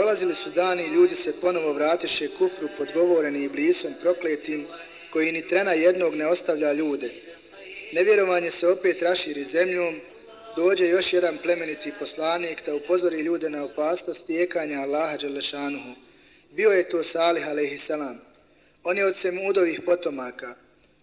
Prolazili su dani i ljudi se ponovo vratiše kufru podgovoreni iblisom prokletim, koji ni trena jednog ne ostavlja ljude. Nevjerovanje se opet raširi zemljom, dođe još jedan plemeniti poslanik da upozori ljude na opasnost tijekanja Allaha Đelešanuhu. Bio je to Salih a.s. On je od Semudovih potomaka.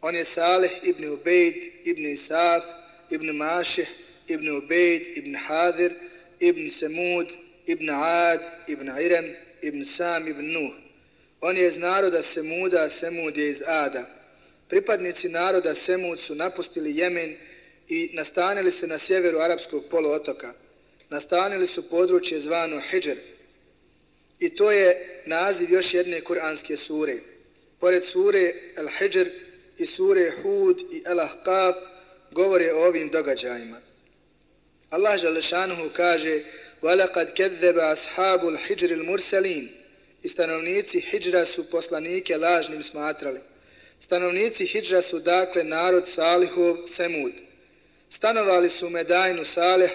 On je Salih ibn Ubejd, ibn Isaf, ibn Maših, ibn Ubejd, ibn Hadir, ibn Semud, ibn Ad, ibn Irem, ibn Sam, ibn Nuh. On je iz naroda Semuda, Semud je iz Ada. Pripadnici naroda Semud su napustili Jemen i nastanili se na sjeveru arapskog poluotoka. Nastanili su područje zvano Hidžer. I to je naziv još jedne kuranske sure. Pored sure Al-Hijr i sure Hud i Al-Ahqaf govore o ovim događajima. Allah Želešanuhu kaže وَلَقَدْ كَذَّبَ أَصْحَابُ الْحِجْرِ الْمُرْسَلِينَ I stanovnici Hidžra su poslanike lažnim smatrali. Stanovnici Hidžra su dakle narod Salihov Semud. Stanovali su Medajnu Salih,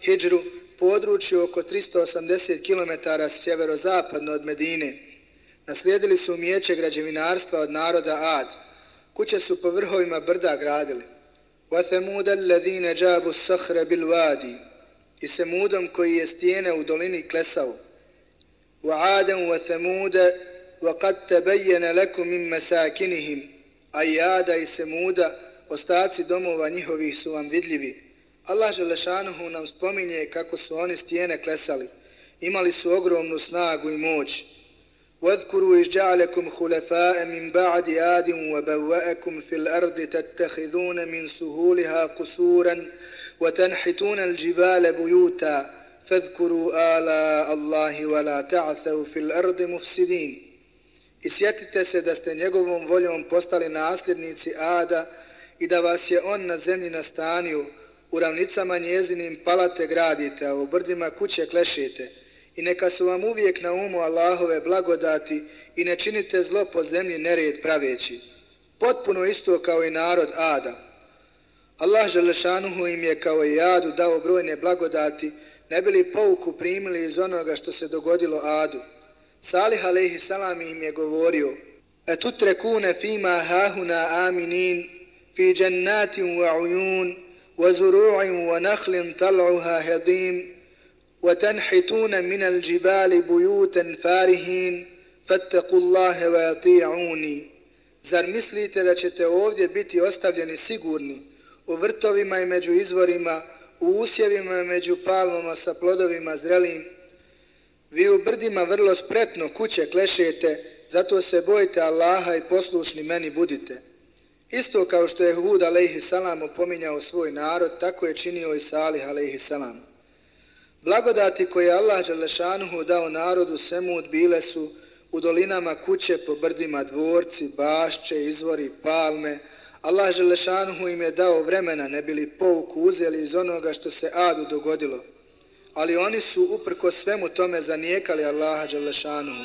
Hidžru, području oko 380 km sjeverozapadno od Medine. Naslijedili su umijeće građevinarstva od naroda Ad. Kuće su po vrhovima brda gradili. وَثَمُودَ الَّذِينَ جَابُ السَّخْرَ بِالْوَادِي I Semudom koji je stijene u dolini klesao. وَعَادًا وَثَمُودَ وَقَدْ تَبَيَّنَ لَكُمْ مِنْ مَسَاكِنِهِمْ A i Ada i Semuda, ostaci domova njihovih su vam vidljivi. Allah Želešanuhu nam spominje kako su oni stijene klesali. Imali su ogromnu snagu i moć. واذكروا إذ جعلكم خلفاء من بعد آد وبوأكم في الأرض تتخذون من سهولها قصورا وتنحتون الجبال بيوتا فاذكروا آلاء الله ولا تعثوا في الأرض مفسدين I sjetite se da ste njegovom voljom postali nasljednici Ada i da vas je on na zemlji nastanio, u ravnicama njezinim palate gradite, a u brdima kuće klešete i neka su vam uvijek na umu Allahove blagodati i ne činite zlo po zemlji nered praveći. Potpuno isto kao i narod Ada. Allah Želešanuhu im je kao i Adu dao brojne blagodati, ne bili pouku primili iz onoga što se dogodilo Adu. Salih aleyhi salam im je govorio, Etutrekune fima hahuna aminin, fi džennatim wa ujun, wa zuru'im wa nahlim tal'uha hedim, wa tanhituna minal džibali bujuten farihin, fattaku Allahe wa ati'uni. Zar mislite da ćete ovdje biti ostavljeni sigurni? U vrtovima i među izvorima, u usjevima i među palmama sa plodovima zrelim? Vi u brdima vrlo spretno kuće klešete, zato se bojite Allaha i poslušni meni budite. Isto kao što je Hud alaihi salam opominjao svoj narod, tako je činio i Salih alaihi salam. Blagodati koje je Allah Đalešanuhu dao narodu Semud bile su u dolinama kuće po brdima dvorci, bašće, izvori, palme. Allah Želešanuhu im je dao vremena, ne bili pouku uzeli iz onoga što se Adu dogodilo. Ali oni su uprko svemu tome zanijekali Allaha Đalešanuhu.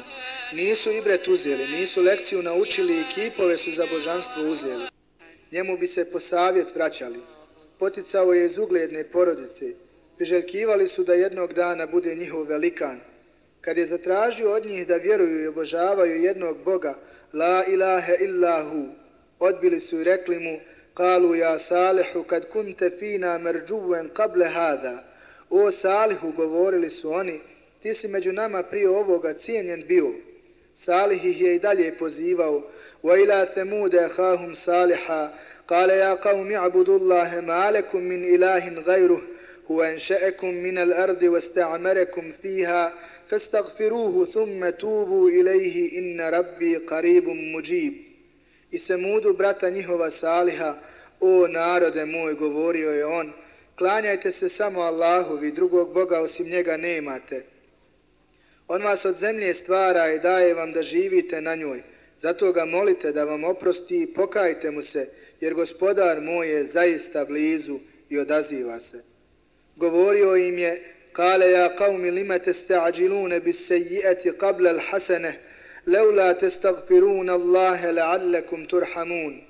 Nisu ibret uzeli, nisu lekciju naučili i kipove su za božanstvo uzeli njemu bi se po savjet vraćali. Poticao je iz ugledne porodice. Priželjkivali su da jednog dana bude njihov velikan. Kad je zatražio od njih da vjeruju i obožavaju jednog Boga, la ilahe illahu, Odbili su i rekli mu, kalu ja Salihu, kad kunte fina merđuven kable hada, o Salihu, govorili su oni, ti si među nama prije ovoga cijenjen bio. Salih ih je i dalje pozivao, wa ila temude hahum Saliha, kale ja kavmi abudullahe malekum min ilahin gajruh, huven še'ekum min al ardi wa fiha, fastagfiruhu thumme tubu ilaihi inna rabbi qaribum muđibu. I Semudu, brata njihova Saliha, o narode moj, govorio je on, klanjajte se samo Allahu, vi drugog Boga osim njega nemate. On vas od zemlje stvara i daje vam da živite na njoj. Zato ga molite da vam oprosti i pokajte mu se, jer gospodar moj je zaista blizu i odaziva se. Govorio im je, kale ja qavmi lima te bis seji'ati qabla l'hasane, leula te stagfiruna Allahe la'allekum turhamun.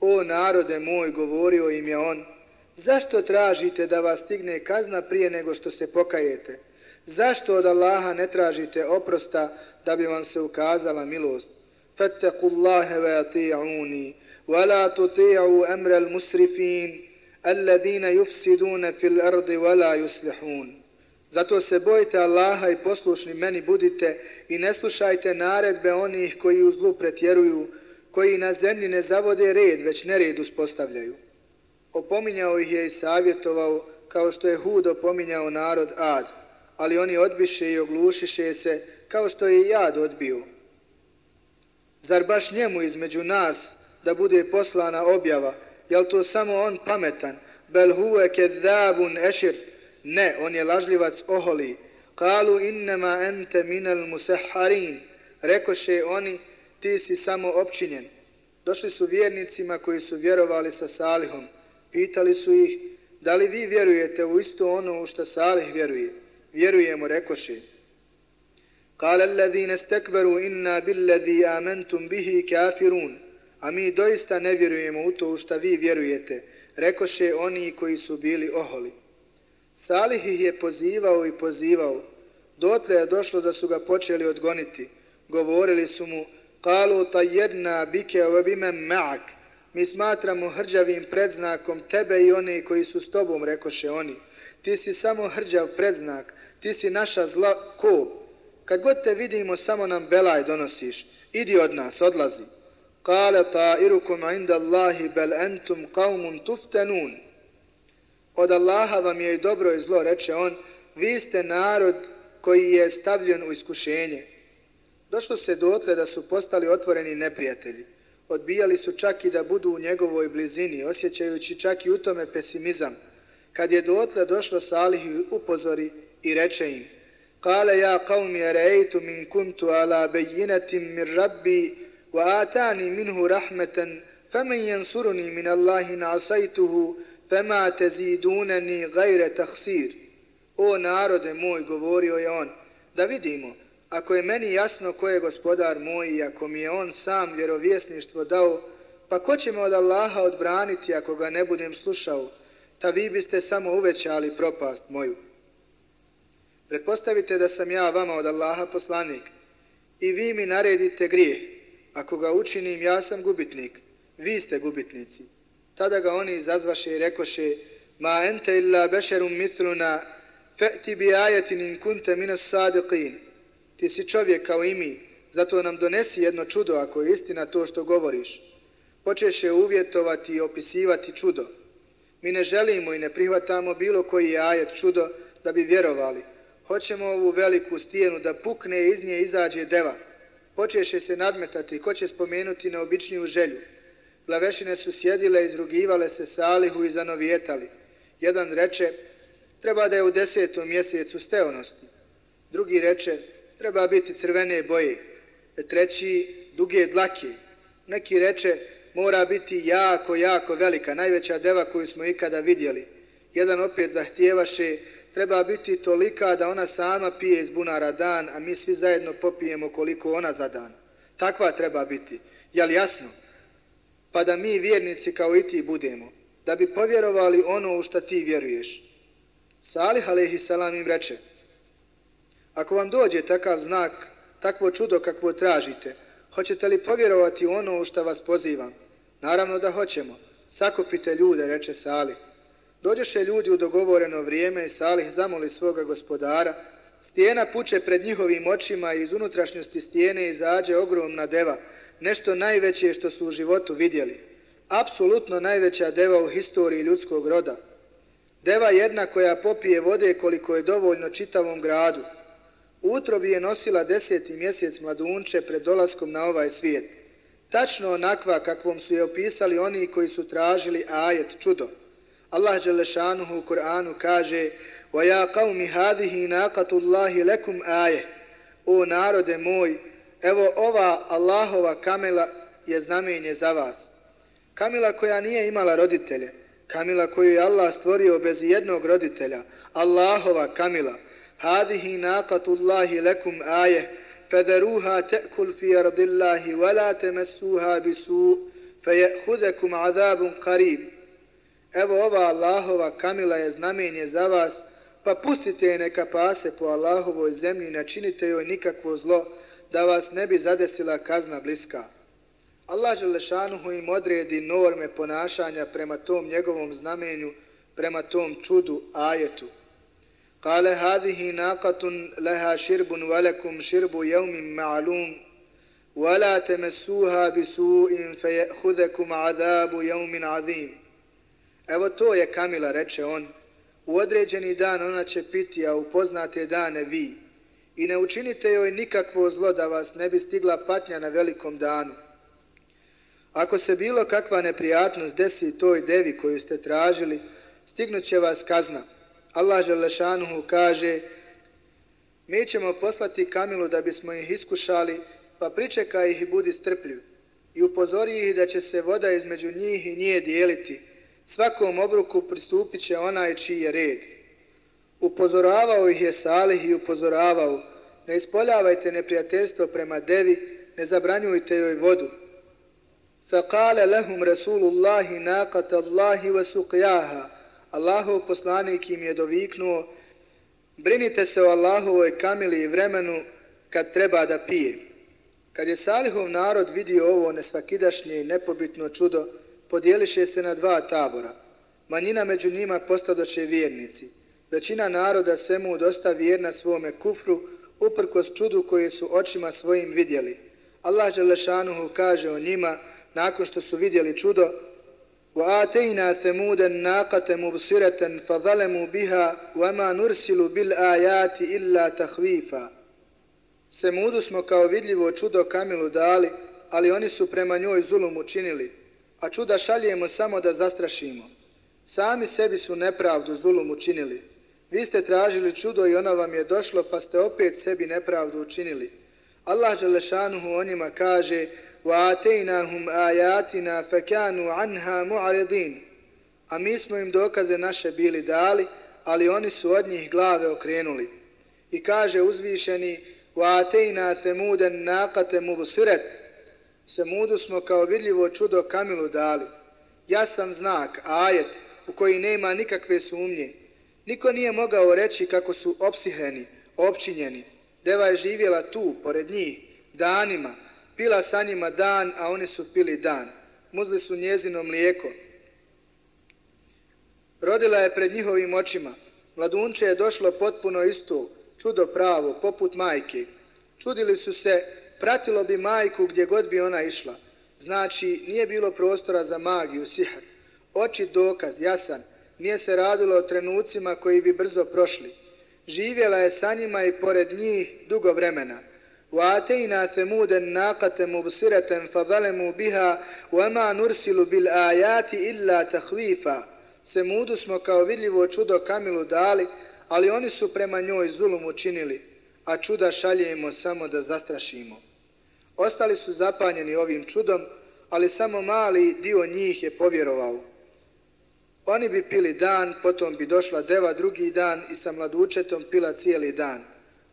O narode moj, govorio im je on, zašto tražite da vas stigne kazna prije nego što se pokajete? Zašto od Allaha ne tražite oprosta da bi vam se ukazala milost? Fattaku Allahe ve ati'uni, wa la tuti'u amra al-musrifin, alladhina yufsiduna fil ardi wa la yuslihun. Zato se bojite Allaha i poslušni meni budite i ne slušajte naredbe onih koji u zlu pretjeruju, koji na zemlji ne zavode red, već nered uspostavljaju. Opominjao ih je i savjetovao kao što je Hud opominjao narod Ad, ali oni odbiše i oglušiše se kao što je Jad odbio. Zar baš njemu između nas da bude poslana objava, jel to samo on pametan, bel huve kedabun ešir, ne, on je lažljivac oholi, kalu innema ente minel musaharin. rekoše oni, ti si samo općinjen. Došli su vjernicima koji su vjerovali sa Salihom. Pitali su ih, da li vi vjerujete u isto ono u što Salih vjeruje? Vjerujemo, rekoše. Kale alladhine stekveru inna billadhi amentum bihi kafirun. A mi doista ne vjerujemo u to u što vi vjerujete. Rekoše oni koji su bili oholi. Salih ih je pozivao i pozivao. Dotle je došlo da su ga počeli odgoniti. Govorili su mu, Kalu tajedna bike ovime ma'ak. Mi smatramo hrđavim predznakom tebe i one koji su s tobom, rekoše oni. Ti si samo hrđav predznak, ti si naša zla kob. Kad god te vidimo, samo nam belaj donosiš. Idi od nas, odlazi. Kale ta irukum inda Allahi bel entum qaumun tuftenun. Od Allaha vam je i dobro i zlo, reče on, vi ste narod koji je stavljen u iskušenje. Došlo se dotle da su postali otvoreni neprijatelji. Odbijali su čak i da budu u njegovoj blizini, osjećajući čak i u tome pesimizam. Kad je dotle došlo Salih upozori i reče im, Kale ja qavmi rejtu min kuntu ala bejinatim mir rabbi wa atani minhu rahmeten, famen jensuruni min Allahi nasajtuhu fema tezidunani gajre taksir. O narode moj, govorio je on, da vidimo, Ako je meni jasno ko je gospodar moj i ako mi je on sam vjerovjesništvo dao, pa ko će me od Allaha odbraniti ako ga ne budem slušao, ta vi biste samo uvećali propast moju. Pretpostavite da sam ja vama od Allaha poslanik i vi mi naredite grijeh. Ako ga učinim, ja sam gubitnik. Vi ste gubitnici. Tada ga oni izazvaše i rekoše Ma ente illa bešerum misluna fe'ti bi ajetin in kunte minas sadiqin ti si čovjek kao i mi, zato nam donesi jedno čudo ako je istina to što govoriš. Počeše uvjetovati i opisivati čudo. Mi ne želimo i ne prihvatamo bilo koji je ajet čudo da bi vjerovali. Hoćemo ovu veliku stijenu da pukne i iz nje izađe deva. Počeše se nadmetati ko će spomenuti neobičniju želju. Glavešine su sjedile, izrugivale se salihu i zanovijetali. Jedan reče, treba da je u desetom mjesecu steonosti. Drugi reče, treba biti crvene boje. Treći, duge dlake. Neki reče, mora biti jako, jako velika, najveća deva koju smo ikada vidjeli. Jedan opet zahtjevaše, treba biti tolika da ona sama pije iz bunara dan, a mi svi zajedno popijemo koliko ona za dan. Takva treba biti. Jel jasno? Pa da mi vjernici kao i ti budemo, da bi povjerovali ono u što ti vjeruješ. Salih alaihissalam im reče, Ako vam dođe takav znak, takvo čudo kakvo tražite, hoćete li povjerovati ono u što vas pozivam? Naravno da hoćemo. Sakupite ljude, reče Salih. Dođeše ljudi u dogovoreno vrijeme i Salih zamoli svoga gospodara. Stijena puče pred njihovim očima i iz unutrašnjosti stijene izađe ogromna deva, nešto najveće što su u životu vidjeli. Apsolutno najveća deva u historiji ljudskog roda. Deva jedna koja popije vode koliko je dovoljno čitavom gradu. Utrobi je nosila deseti mjesec mladunče pred dolaskom na ovaj svijet. Tačno onakva kakvom su je opisali oni koji su tražili ajet čudo. Allah Đelešanuhu u Kur'anu kaže وَيَا قَوْمِ هَذِهِ نَاقَةُ اللَّهِ لَكُمْ آيَ O narode moj, Evo ova Allahova kamila je znamenje za vas. Kamila koja nije imala roditelje, kamila koju je Allah stvorio bez jednog roditelja, Allahova kamila. Hadihi naqatullahi lekum aje, federuha te'kul fi ardillahi, wala temesuha bisu, feyehudekum azabun qarib. Evo ova Allahova kamila je znamenje za vas, pa pustite je neka pase po Allahovoj zemlji, načinite joj nikakvo zlo, da vas ne bi zadesila kazna bliska. Allah Želešanuhu im odredi norme ponašanja prema tom njegovom znamenju, prema tom čudu, ajetu. Kale hadihi naqatun leha širbun velekum širbu jevmim ma'alum, ولا تمسوها بسوء فيأخذكم عذاب يوم عظيم Evo to je Kamila, reče on. U određeni dan ona će piti, a upoznate dane vi. I ne učinite joj nikakvo zlo da vas ne bi stigla patnja na velikom danu. Ako se bilo kakva neprijatnost desi toj devi koju ste tražili, stignut će vas kazna. Allah Želešanuhu kaže, mi ćemo poslati Kamilu da bismo ih iskušali pa pričekaj ih i budi strpljiv i upozori ih da će se voda između njih i nije dijeliti. Svakom obruku pristupit će onaj čiji je red. Upozoravao ih je Salih i upozoravao, ne ispoljavajte neprijateljstvo prema devi, ne zabranjujte joj vodu. Fekale lehum Rasulullahi nakat Allahi wa suqjaha. Allahov poslanik im je doviknuo, brinite se o Allahovoj kamili i vremenu kad treba da pije. Kad je Salihov narod vidio ovo nesvakidašnje i nepobitno čudo, podijeliše se na dva tabora. Manjina među njima postadoše vjernici. Većina naroda se mu dosta vjerna svome kufru, uprkos čudu koje su očima svojim vidjeli. Allah Želešanuhu kaže o njima, nakon što su vidjeli čudo, وَآتَيْنَا ثَمُودًا نَاقَةً مُبْصِرَةً فَظَلَمُوا بِهَا وَمَا نُرْسِلُ بِالْآيَاتِ إِلَّا تَحْوِيفًا Semudu smo kao vidljivo čudo Kamilu dali, ali oni su prema njoj zulum učinili, a čuda šaljemo samo da zastrašimo. Sami sebi su nepravdu zulum učinili. Vi ste tražili čudo i ono vam je došlo, pa ste opet sebi nepravdu učinili. Allah Đalešanuhu o njima kaže وَاتَيْنَهُمْ آيَاتِنَا فَكَانُوا عَنْهَا مُعَرِضِينَ A mi smo im dokaze naše bili dali, ali oni su od njih glave okrenuli. I kaže uzvišeni وَاتَيْنَا ثَمُودًا نَاقَةَ مُبْصِرَتْ Semudu smo kao vidljivo čudo Kamilu dali. Jasan znak, ajet, u koji nema nikakve sumnje. Niko nije mogao reći kako su opsiheni, opčinjeni. Deva je živjela tu, pored njih, danima. Pila sa njima dan, a oni su pili dan. Muzli su njezino mlijeko. Rodila je pred njihovim očima. Mladunče je došlo potpuno isto, čudo pravo, poput majke. Čudili su se, pratilo bi majku gdje god bi ona išla. Znači, nije bilo prostora za magiju, sihar. Oči dokaz, jasan, nije se radilo o trenucima koji bi brzo prošli. Živjela je sa njima i pored njih dugo vremena. وَاتَيْنَا ثَمُودًا نَاقَةً مُبْصِرَةً فَظَلَمُوا بِهَا وَمَا نُرْسِلُ بِالْآيَاتِ إِلَّا تَحْوِيفًا Semudu smo kao vidljivo čudo Kamilu dali, ali oni su prema njoj zulum učinili, a čuda šaljemo samo da zastrašimo. Ostali su zapanjeni ovim čudom, ali samo mali dio njih je povjerovao. Oni bi pili dan, potom bi došla deva drugi dan i sa mladučetom pila cijeli dan.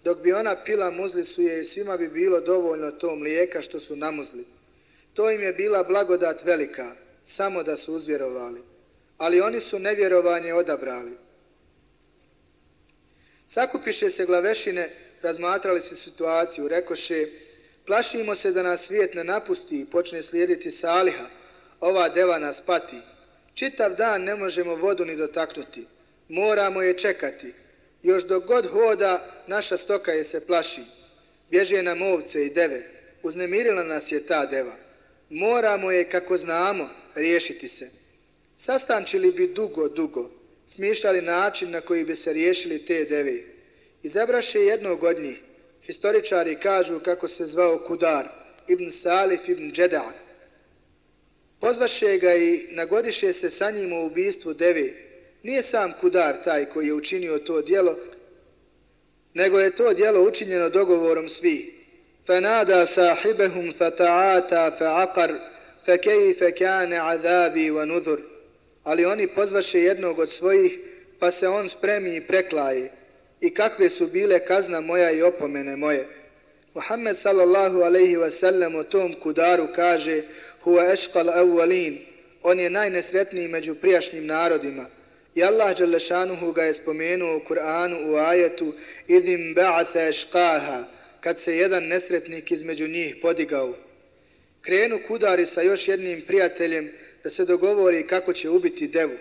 Dok bi ona pila muzli su je i svima bi bilo dovoljno to mlijeka što su namuzli. To im je bila blagodat velika, samo da su uzvjerovali. Ali oni su nevjerovanje odabrali. Sakupiše se glavešine, razmatrali se situaciju, rekoše, plašimo se da nas svijet ne napusti i počne slijediti saliha, ova deva nas pati. Čitav dan ne možemo vodu ni dotaknuti, moramo je čekati. Još dok god hoda, naša stoka je se plaši. Bježe nam ovce i deve, uznemirila nas je ta deva. Moramo je, kako znamo, riješiti se. Sastančili bi dugo, dugo, smišljali način na koji bi se riješili te deve. Izabraše jednog od njih. Historičari kažu kako se zvao Kudar, ibn Salif ibn Džeda'a. Pozvaše ga i nagodiše se sa njim u ubistvu deve. Nije sam Kudar taj koji je učinio to dijelo, nego je to dijelo učinjeno dogovorom svi. فَنَادَا سَاحِبَهُمْ فَتَعَاتَا فَعَقَرْ فَكَيْفَ كَانَ عَذَابِي وَنُذُرْ ali oni pozvaše jednog od svojih, pa se on spremi i preklaje. I kakve su bile kazna moja i opomene moje. Muhammed sallallahu alaihi wa sallam o tom kudaru kaže Huwa ashqal awwalin, on je najnesretniji među prijašnjim narodima. I Allah Đalešanuhu ga je spomenuo u Kur'anu u ajetu Idim ba'atha ashqaha, kad se jedan nesretnik između njih podigao. Krenu kudari sa još jednim prijateljem da se dogovori kako će ubiti devu.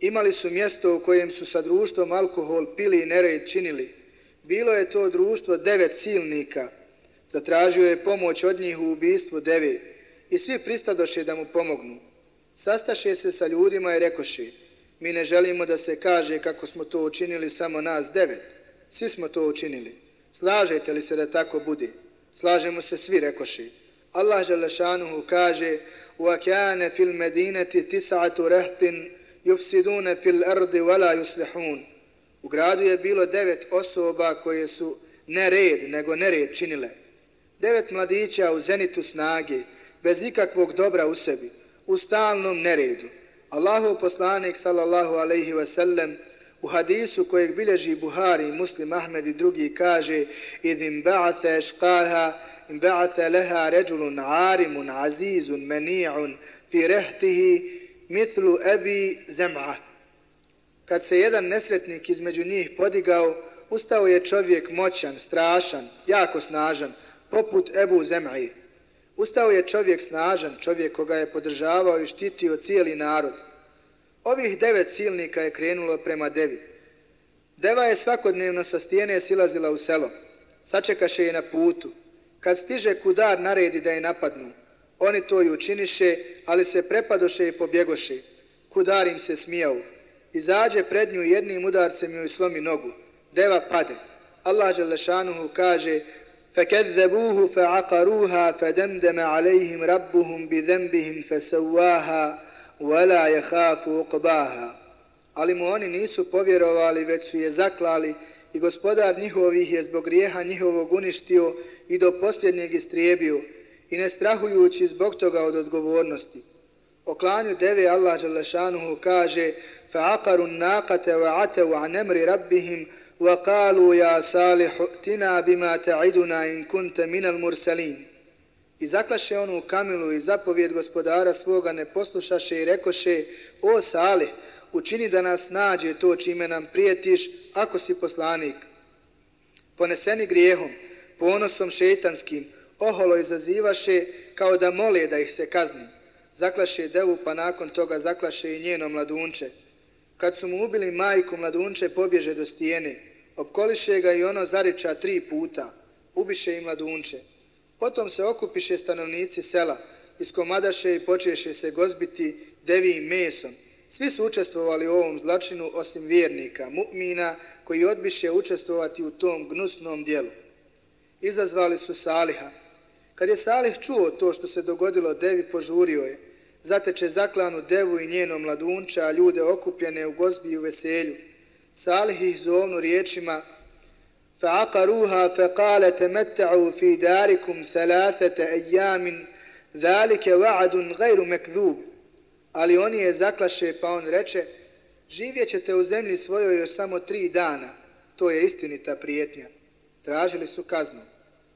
Imali su mjesto u kojem su sa društvom alkohol pili i nered činili. Bilo je to društvo devet silnika. Zatražio je pomoć od njih u ubistvu devet i svi pristadoše da mu pomognu. Sastaše se sa ljudima i rekoše, mi ne želimo da se kaže kako smo to učinili samo nas devet. Svi smo to učinili. Slažete li se da tako bude? Slažemo se svi, rekoše. Allah Želešanuhu kaže, وَكَانَ فِي الْمَدِينَةِ تِسَعَةُ رَهْتٍ يُفْسِدُونَ فِي الْأَرْضِ وَلَا يُسْلِحُونَ U gradu je bilo devet osoba koje su ne red, nego nered činile. Devet mladića u zenitu snage, bez ikakvog dobra u sebi, u stalnom neredu. Allahu poslanik sallallahu alaihi ve sellem u hadisu kojeg bilježi Buhari Muslim Ahmed i drugi kaže idim ba'ate šqaha im ba'ate leha ređulun arimun azizun meni'un fi rehtihi mitlu ebi zem'a. Kad se jedan nesretnik između njih podigao, ustao je čovjek moćan, strašan, jako snažan, poput Ebu Zem'i. Ustao je čovjek snažan, čovjek koga je podržavao i štitio cijeli narod. Ovih devet silnika je krenulo prema devi. Deva je svakodnevno sa stijene silazila u selo. Sačekaše je na putu. Kad stiže kudar naredi da je napadnu, oni to i učiniše, ali se prepadoše i pobjegoše. Kudar im se smijao. Izađe pred nju jednim udarcem joj slomi nogu. Deva pade. Allah Želešanuhu kaže فكذبوه فعقروها فدمدم عليهم ربهم بذنبهم فسواها ولا يخاف عقباها ali mu oni nisu povjerovali već su je zaklali i gospodar njihovih je zbog grijeha njihovog uništio i do posljednjeg istrijebio i ne strahujući zbog toga od odgovornosti. O klanju deve Allah Đalešanuhu kaže فَعَقَرُوا النَّاقَةَ وَعَتَوْا عَنْ أَمْرِ رَبِّهِمْ وقالوا يا صالح ائتنا بما تعدنا إن كنت من المرسلين I zaklaše onu kamilu i zapovjed gospodara svoga ne poslušaše i rekoše O Salih, učini da nas nađe to čime nam prijetiš ako si poslanik. Poneseni grijehom, ponosom šeitanskim, oholo izazivaše kao da mole da ih se kazni. Zaklaše devu pa nakon toga zaklaše i njeno mladunče. Kad su mu ubili majku, mladunče pobježe do stijene. Opkoliše ga i ono zariča tri puta. Ubiše i mladunče. Potom se okupiše stanovnici sela, iskomadaše i počeše se gozbiti devijim mesom. Svi su učestvovali u ovom zlačinu osim vjernika, mu'mina, koji odbiše učestvovati u tom gnusnom dijelu. Izazvali su Saliha. Kad je Salih čuo to što se dogodilo devi, požurio je zateče zaklanu devu i njeno mladunča, a ljude okupljene u gozbi i u veselju. Salih ih zovnu riječima فَعَقَرُوهَا فَقَالَ تَمَتَّعُوا فِي دَارِكُمْ ثَلَاثَةَ أَيَّامٍ ذَلِكَ وَعَدٌ غَيْرُ مَكْذُوبٍ Ali oni je zaklaše, pa on reče, živjet ćete u zemlji svojoj još samo tri dana. To je istinita prijetnja. Tražili su kaznu.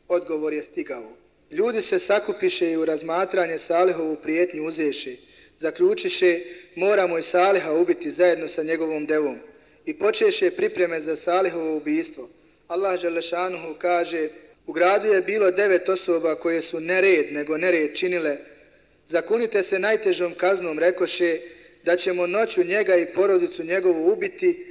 Odgovor je stigao. Ljudi se sakupiše i u razmatranje Salihovu prijetnju uzeše. Zaključiše, moramo i Saliha ubiti zajedno sa njegovom devom. I počeše pripreme za Salihovo ubijstvo. Allah Želešanuhu kaže, u gradu je bilo devet osoba koje su nered nego nered činile. Zakunite se najtežom kaznom, rekoše, da ćemo noću njega i porodicu njegovu ubiti,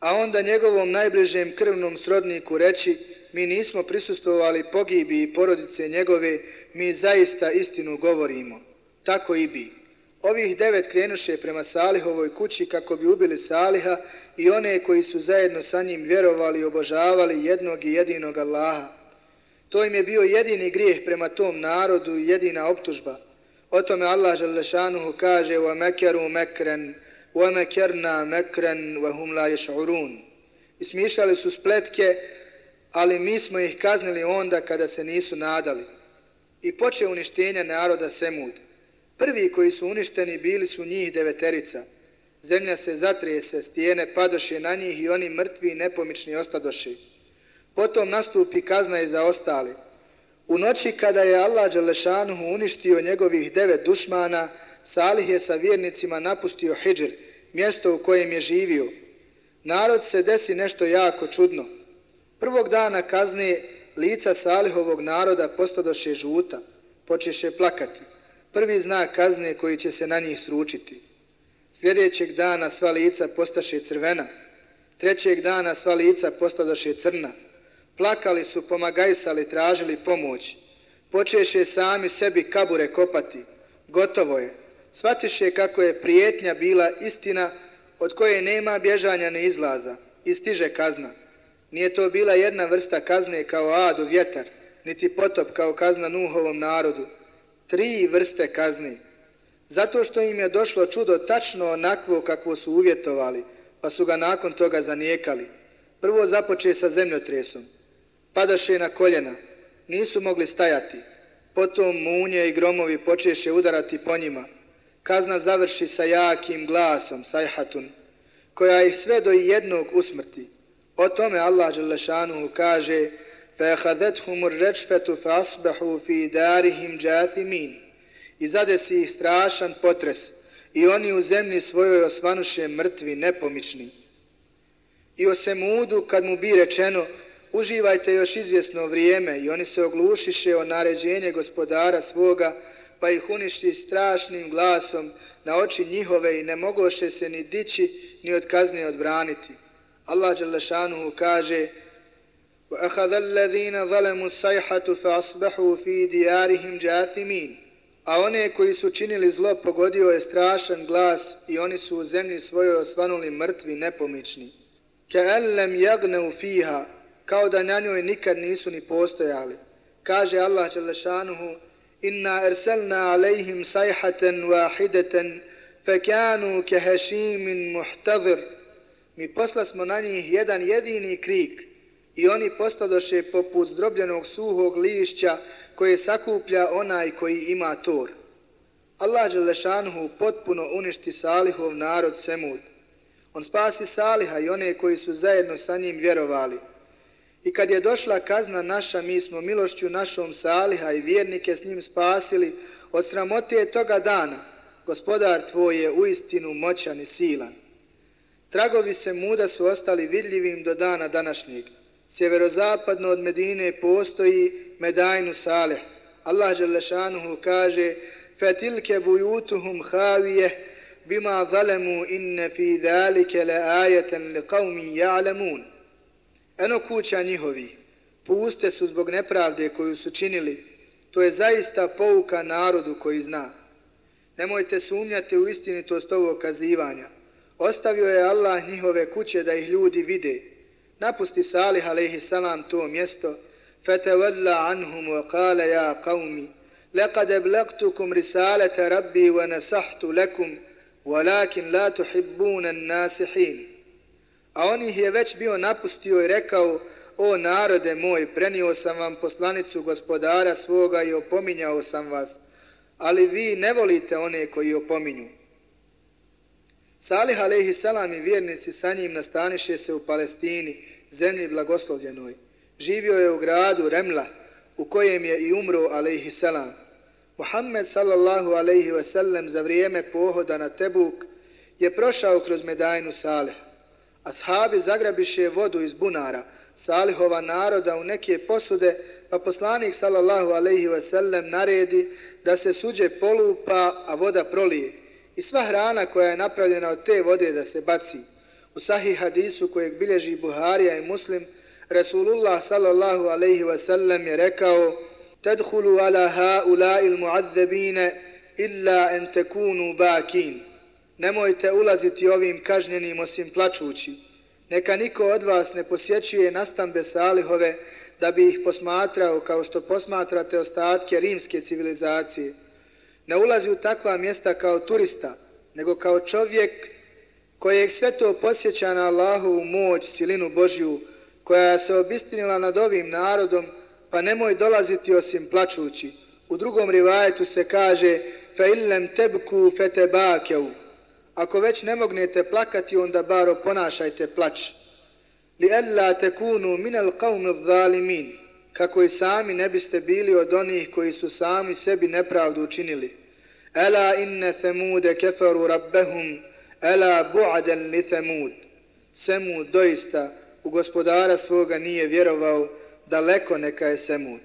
a onda njegovom najbližem krvnom srodniku reći, mi nismo prisustovali pogibi i porodice njegove, mi zaista istinu govorimo. Tako i bi. Ovih devet krenuše prema Salihovoj kući kako bi ubili Saliha i one koji su zajedno sa njim vjerovali i obožavali jednog i jedinog Allaha. To im je bio jedini grijeh prema tom narodu i jedina optužba. O tome Allah Želešanuhu kaže وَمَكَرُوا مَكْرًا وَمَكَرْنَا مَكْرًا وَهُمْ لَا يَشْعُرُونَ I smišljali su spletke, ali mi smo ih kaznili onda kada se nisu nadali. I poče uništenja naroda Semud. Prvi koji su uništeni bili su njih deveterica. Zemlja se zatrese, stijene padoše na njih i oni mrtvi i nepomični ostadoše. Potom nastupi kazna i za ostali. U noći kada je Allah Đalešanuhu uništio njegovih devet dušmana, Salih je sa vjernicima napustio Hidžr mjesto u kojem je živio. Narod se desi nešto jako čudno. Prvog dana kazne lica Salihovog naroda postadoše žuta, počeše plakati. Prvi znak kazne koji će se na njih sručiti. Sljedećeg dana sva lica postaše crvena. Trećeg dana sva lica postadoše crna. Plakali su, pomagajsali, tražili pomoć. Počeše sami sebi kabure kopati. Gotovo je. Svatiše kako je prijetnja bila istina od koje nema bježanja ni izlaza i stiže kazna. Nije to bila jedna vrsta kazne kao adu vjetar, niti potop kao kazna Nuhovom narodu. Tri vrste kazni. Zato što im je došlo čudo tačno onakvo kakvo su uvjetovali, pa su ga nakon toga zanijekali. Prvo započe sa zemljotresom. Padaše na koljena. Nisu mogli stajati. Potom munje i gromovi počeše udarati po njima. Kazna završi sa jakim glasom, sajhatun, koja ih sve do jednog usmrti. O tome Allah Đelešanuhu kaže فَأَخَذَتْهُمُ الرَّجْفَةُ فَأَصْبَحُوا فِي دَارِهِمْ جَاثِمِينَ I zadesi ih strašan potres i oni u zemlji svojoj osvanuše mrtvi, nepomični. I o Semudu, kad mu bi rečeno, uživajte još izvjesno vrijeme i oni se oglušiše o naređenje gospodara svoga, pa ih uništi strašnim glasom na oči njihove i ne mogoše se ni dići ni od kazne odbraniti. Allah Đalešanuhu kaže وَأَخَذَ الَّذِينَ ظَلَمُوا السَّيْحَةُ فَأَصْبَحُوا فِي دِيَارِهِمْ جَاثِمِينَ A one koji su činili zlo pogodio je strašan glas i oni su u zemlji svojoj osvanuli mrtvi nepomični. كَأَلَّمْ يَغْنَوْ فِيهَا Kao da na njoj nikad nisu ni postojali. Kaže Allah Đalešanuhu إِنَّا أَرْسَلْنَا عَلَيْهِمْ سَيْحَةً وَاحِدَةً فَكَانُوا كَهَشِيمٍ مُحْتَذِرٍ mi posla smo na njih jedan jedini krik i oni postadoše poput zdrobljenog suhog lišća koje sakuplja onaj koji ima tor. Allah Đelešanuhu potpuno uništi Salihov narod Semud. On spasi Saliha i one koji su zajedno sa njim vjerovali. I kad je došla kazna naša, mi smo milošću našom Saliha i vjernike s njim spasili od sramote toga dana. Gospodar tvoj je u istinu moćan i silan. Tragovi se muda su ostali vidljivim do dana današnjeg Sjeverozapadno od Medine postoji Medajnu Saleh. Allah Đelešanuhu kaže فَتِلْكَ بُيُوتُهُمْ خَاوِيَهِ بِمَا ظَلَمُوا إِنَّ فِي ذَلِكَ لَآيَةً لِقَوْمٍ يَعْلَمُونَ Eno kuća njihovi, puste su zbog nepravde koju su činili, to je zaista pouka narodu koji zna. Nemojte sumnjati u istinitost ovog kazivanja. Ostavio je Allah njihove kuće da ih ljudi vide. Napusti Salih a.s. to mjesto. Fetevalla anhum wa kale ja qavmi. Lekad eblektukum risalete rabbi wa nasahtu lekum. Walakin la tuhibbunan nasihin. A on ih je već bio napustio i rekao, o narode moj, prenio sam vam poslanicu gospodara svoga i opominjao sam vas, ali vi ne volite one koji opominju. Salih alaihi salam i vjernici sa njim nastaniše se u Palestini, zemlji blagoslovljenoj. Živio je u gradu Remla, u kojem je i umro alaihi salam. Muhammed sallallahu alaihi wasallam za vrijeme pohoda na Tebuk je prošao kroz medajnu Saleh. Ashabi zagrabiše vodu iz bunara, Salihova naroda u neke posude, pa poslanik sallallahu alaihi wasallam naredi da se suđe polupa, a voda prolije i sva hrana koja je napravljena od te vode da se baci. U sahih hadisu kojeg bilježi Buharija i Muslim, Rasulullah sallallahu alaihi wa sallam je rekao Tadhulu ala haulai muadzebine illa en tekunu bakin. Nemojte ulaziti ovim kažnjenim osim plačući. Neka niko od vas ne posjećuje nastambe salihove da bi ih posmatrao kao što posmatrate ostatke rimske civilizacije ne ulazi u takva mjesta kao turista, nego kao čovjek kojeg sve to posjeća na Allahovu moć, silinu Božju, koja se obistinila nad ovim narodom, pa nemoj dolaziti osim plačući. U drugom rivajetu se kaže fe illem tebku fetebakeu. Ako već ne mognete plakati, onda baro ponašajte plač. Li ella tekunu minel qavmi zalimin, kako i sami ne biste bili od onih koji su sami sebi nepravdu učinili. Ela inne themude keferu rabbehum, Ela bu'aden li Semud. Semud doista u gospodara svoga nije vjerovao, daleko neka je Semud.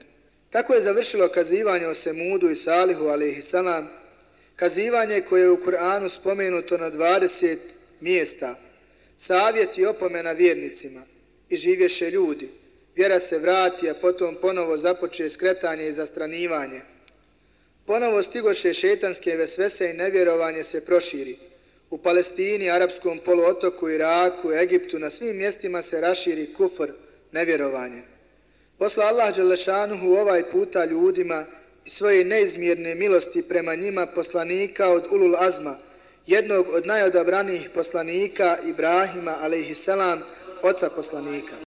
Tako je završilo kazivanje o Semudu i Salihu alaihissalam, kazivanje koje je u Kur'anu spomenuto na 20 mjesta, savjet i opomena vjernicima i živješe ljudi, vjera se vrati, a potom ponovo započe skretanje i zastranivanje. Ponovo stigoše šetanske vesvese i nevjerovanje se proširi. U Palestini, Arapskom poluotoku, Iraku, Egiptu, na svim mjestima se raširi kufr, nevjerovanje. Posla Allah Đelešanuhu ovaj puta ljudima i svoje neizmjerne milosti prema njima poslanika od Ulul Azma, jednog od najodabranijih poslanika Ibrahima, alaihissalam, oca poslanika.